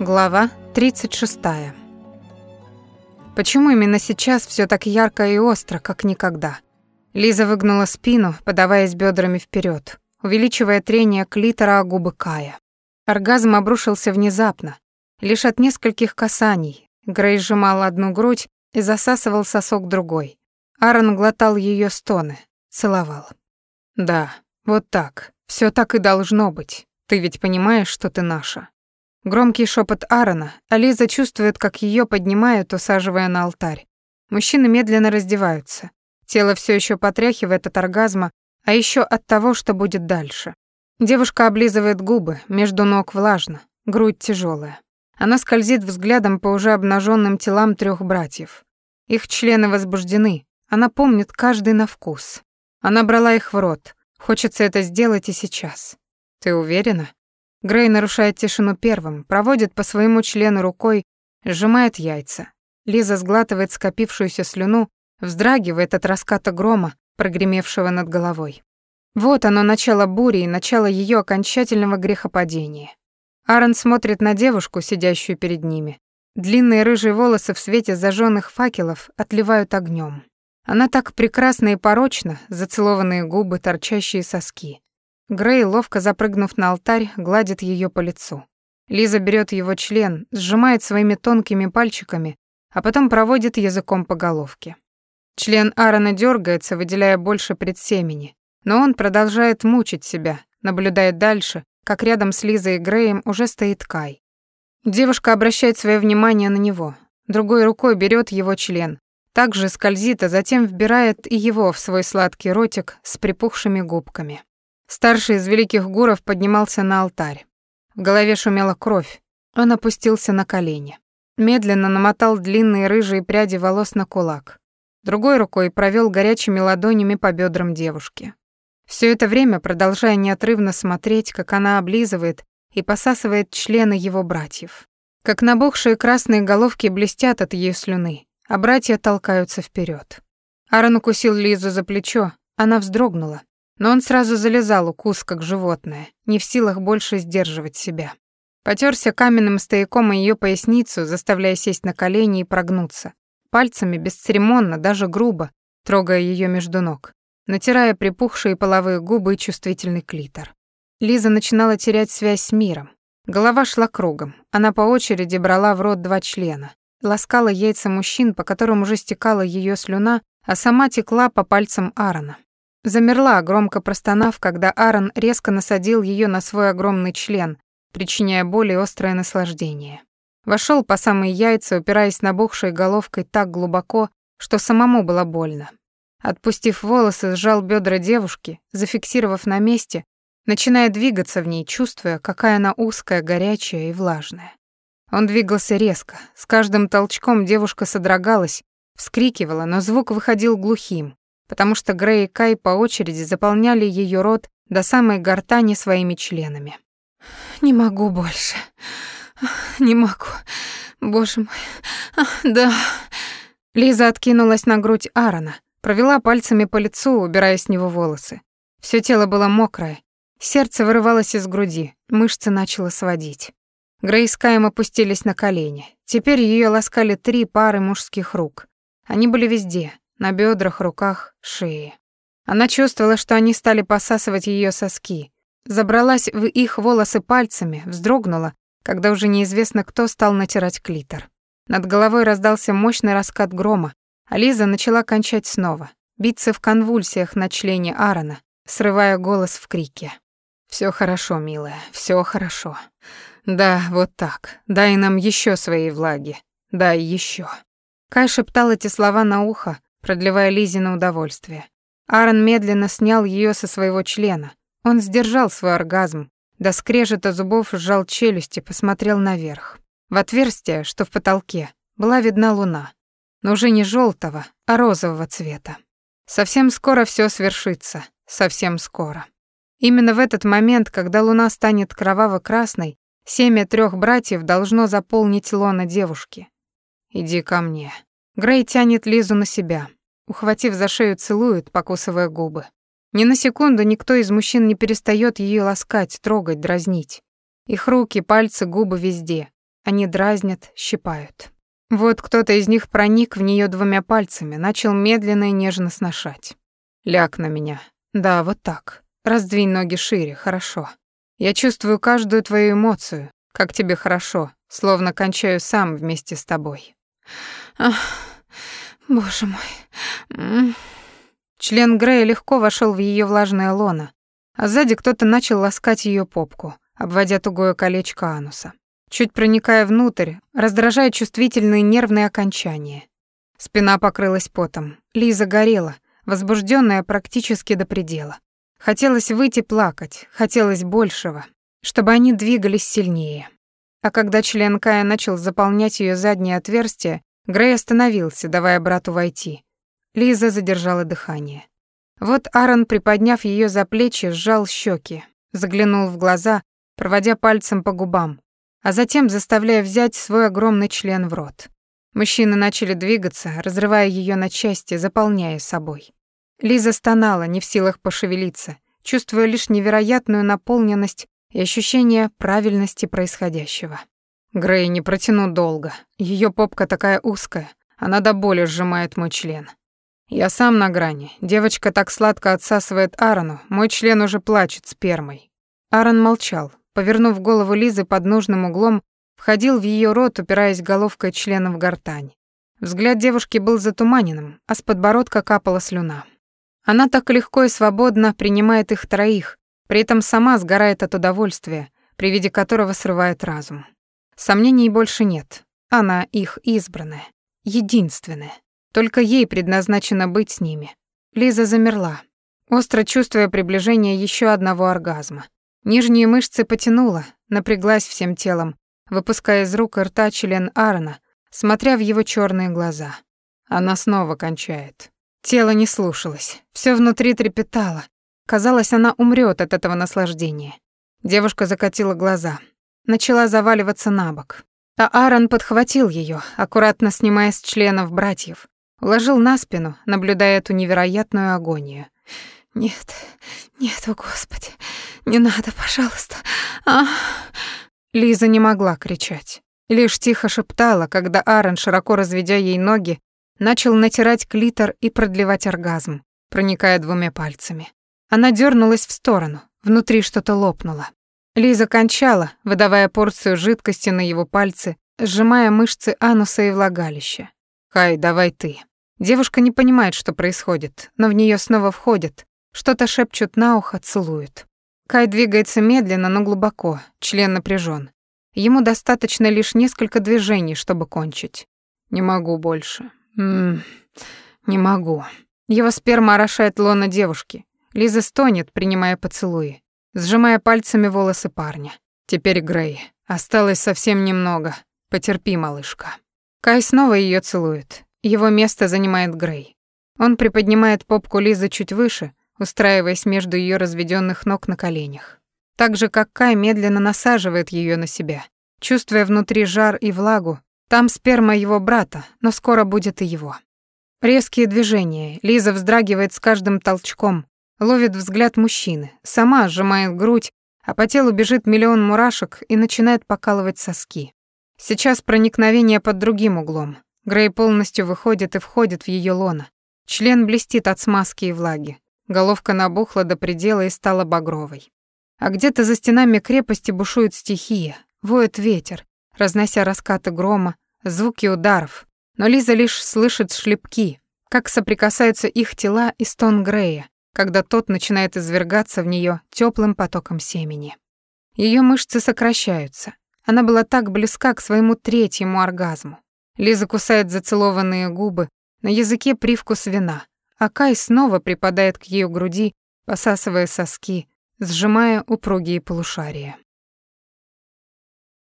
Глава 36. Почему именно сейчас все так ярко и остро, как никогда? Лиза выгнула спину, подаваясь бедрами вперед, увеличивая трение клитора о губы Кая. Оргазм обрушился внезапно, лишь от нескольких касаний. Грей сжимал одну грудь и засасывал сосок другой. Аарон глотал ее стоны, целовал. «Да, вот так. Все так и должно быть. Ты ведь понимаешь, что ты наша?» Громкий шепот Аарона, а Лиза чувствует, как ее поднимают, усаживая на алтарь. Мужчины медленно раздеваются. Тело все еще потряхивает от оргазма, а еще от того, что будет дальше. Девушка облизывает губы, между ног влажно, грудь тяжелая. Она скользит взглядом по уже обнаженным телам трех братьев. Их члены возбуждены, она помнит каждый на вкус. Она брала их в рот. Хочется это сделать и сейчас. Ты уверена? Грей нарушает тишину первым, проводит по своему члену рукой, сжимает яйца. Лиза сглатывает скопившуюся слюну, вздрагивает от раската грома, прогремевшего над головой. Вот оно, начало бури и начало ее окончательного грехопадения. Аарон смотрит на девушку, сидящую перед ними. Длинные рыжие волосы в свете зажженных факелов отливают огнем. Она так прекрасна и порочна, зацелованные губы, торчащие соски. Грей, ловко запрыгнув на алтарь, гладит ее по лицу. Лиза берет его член, сжимает своими тонкими пальчиками, а потом проводит языком по головке. Член Аарона дергается, выделяя больше предсемени, но он продолжает мучить себя, наблюдает дальше, как рядом с Лизой и Греем уже стоит Кай. Девушка обращает свое внимание на него, другой рукой берет его член, также скользит, а затем вбирает и его в свой сладкий ротик с припухшими губками. Старший из великих гуров поднимался на алтарь. В голове шумела кровь. Он опустился на колени. Медленно намотал длинные рыжие пряди волос на кулак. Другой рукой провел горячими ладонями по бедрам девушки. Все это время продолжая неотрывно смотреть, как она облизывает и посасывает члены его братьев. Как набухшие красные головки блестят от ее слюны, а братья толкаются вперед. Аарон укусил Лизу за плечо, она вздрогнула, но он сразу залезал укус, как животное, не в силах больше сдерживать себя. Потерся каменным стояком ее поясницу, заставляя сесть на колени и прогнуться. Пальцами, бесцеремонно, даже грубо, трогая ее между ног, натирая припухшие половые губы и чувствительный клитор. Лиза начинала терять связь с миром. Голова шла кругом. Она по очереди брала в рот два члена, ласкала яйца мужчин, по которым уже стекала ее слюна, а сама текла по пальцам Аарона. Замерла, громко простонав, когда Аарон резко насадил ее на свой огромный член, причиняя боль острое наслаждение. Вошел по самые яйца, упираясь набухшей головкой так глубоко, что самому было больно. Отпустив волосы, сжал бедра девушки, зафиксировав на месте, начиная двигаться в ней, чувствуя, какая она узкая, горячая и влажная. Он двигался резко, с каждым толчком девушка содрогалась, вскрикивала, но звук выходил глухим, потому что Грей и Кай по очереди заполняли ее рот до самой гортани своими членами. «Не могу больше. Не могу. Боже мой. Да». Лиза откинулась на грудь Аарона, провела пальцами по лицу, убирая с него волосы. Все тело было мокрое, сердце вырывалось из груди, мышцы начало сводить. Грей с Каем опустились на колени. Теперь ее ласкали три пары мужских рук. Они были везде, на бедрах, руках, шее. Она чувствовала, что они стали посасывать ее соски. Забралась в их волосы пальцами, вздрогнула, когда уже неизвестно кто стал натирать клитор. Над головой раздался мощный раскат грома, а Лиза начала кончать снова, биться в конвульсиях на члене Аарона, срывая голос в крике. Все хорошо, милая, все хорошо. Да, вот так. Дай нам еще своей влаги. Дай еще. Кай шептал эти слова на ухо, продлевая Лизе на удовольствие. Аарон медленно снял ее со своего члена. Он сдержал свой оргазм, до скрежета зубов сжал челюсти, посмотрел наверх. В отверстие, что в потолке, была видна луна, но уже не желтого, а розового цвета. Совсем скоро все свершится, совсем скоро. Именно в этот момент, когда луна станет кроваво-красной, семя трех братьев должно заполнить лона девушки. «Иди ко мне», Грей тянет Лизу на себя. Ухватив за шею, целует, покусывая губы. Ни на секунду никто из мужчин не перестает ее ласкать, трогать, дразнить. Их руки, пальцы, губы везде. они дразнят, щипают. Вот кто-то из них проник в нее двумя пальцами, начал медленно и нежно сношать. Ляг на меня. Да, вот так. Раздвинь ноги шире, хорошо. Я чувствую каждую твою эмоцию, как тебе хорошо, словно кончаю сам вместе с тобой. Ах, боже мой. Член Грея легко вошел в ее влажное лоно, а сзади кто-то начал ласкать ее попку, обводя тугое колечко ануса. Чуть проникая внутрь, раздражая чувствительные нервные окончания. Спина покрылась потом. Лиза горела, возбужденная практически до предела. Хотелось выйти плакать, хотелось большего, чтобы они двигались сильнее. А когда член Кая начал заполнять ее заднее отверстие, Грей остановился, давая брату войти. Лиза задержала дыхание. Вот Аарон, приподняв ее за плечи, сжал щеки, заглянул в глаза, проводя пальцем по губам, а затем заставляя взять свой огромный член в рот. Мужчины начали двигаться, разрывая ее на части, заполняя собой. Лиза стонала, не в силах пошевелиться, чувствуя лишь невероятную наполненность и ощущение правильности происходящего. Грей не протяну долго. Ее попка такая узкая, она до боли сжимает мой член. Я сам на грани. Девочка так сладко отсасывает Аарону, мой член уже плачет спермой. Аарон молчал, повернув голову Лизы под нужным углом, входил в ее рот, упираясь головкой члена в гортань. Взгляд девушки был затуманенным, а с подбородка капала слюна. Она так легко и свободно принимает их троих, при этом сама сгорает от удовольствия, при виде которого срывает разум. Сомнений больше нет. Она их избранная, единственная. Только ей предназначено быть с ними. Лиза замерла, остро чувствуя приближение еще одного оргазма. Нижние мышцы потянула, напряглась всем телом, выпуская из рук и рта член Аарона, смотря в его черные глаза. Она снова кончает. Тело не слушалось, все внутри трепетало. Казалось, она умрет от этого наслаждения. Девушка закатила глаза, начала заваливаться на бок. А Аарон подхватил ее, аккуратно снимая с членов братьев, Уложил на спину, наблюдая эту невероятную агонию. «Нет, нет, о Господи, не надо, пожалуйста. А Лиза не могла кричать. Лишь тихо шептала, когда Аарон, широко разведя ей ноги, начал натирать клитор и продлевать оргазм, проникая двумя пальцами. Она дернулась в сторону, внутри что-то лопнуло. Лиза кончала, выдавая порцию жидкости на его пальцы, сжимая мышцы ануса и влагалища. «Кай, давай ты». Девушка не понимает, что происходит, но в нее снова входят, что-то шепчут на ухо, целуют. Кай двигается медленно, но глубоко, член напряжен. Ему достаточно лишь несколько движений, чтобы кончить. Не могу больше. Ммм, не могу. Его сперма орошает лона девушки. Лиза стонет, принимая поцелуи, сжимая пальцами волосы парня. Теперь Грей. Осталось совсем немного. Потерпи, малышка. Кай снова ее целует. Его место занимает Грей. Он приподнимает попку Лизы чуть выше, устраиваясь между ее разведенных ног на коленях. Так же, как Кай медленно насаживает ее на себя, чувствуя внутри жар и влагу. Там сперма его брата, но скоро будет и его. Резкие движения. Лиза вздрагивает с каждым толчком, ловит взгляд мужчины, сама сжимает грудь, а по телу бежит миллион мурашек и начинает покалывать соски. Сейчас проникновение под другим углом. Грей полностью выходит и входит в ее лоно. Член блестит от смазки и влаги. Головка набухла до предела и стала багровой. А где-то за стенами крепости бушует стихия, воет ветер, разнося раскаты грома, звуки ударов. Но Лиза лишь слышит шлепки, как соприкасаются их тела и стон Грея, когда тот начинает извергаться в нее теплым потоком семени. Ее мышцы сокращаются. Она была так близка к своему третьему оргазму. Лиза кусает зацелованные губы, на языке привкус вина, а Кай снова припадает к ее груди, посасывая соски, сжимая упругие полушария.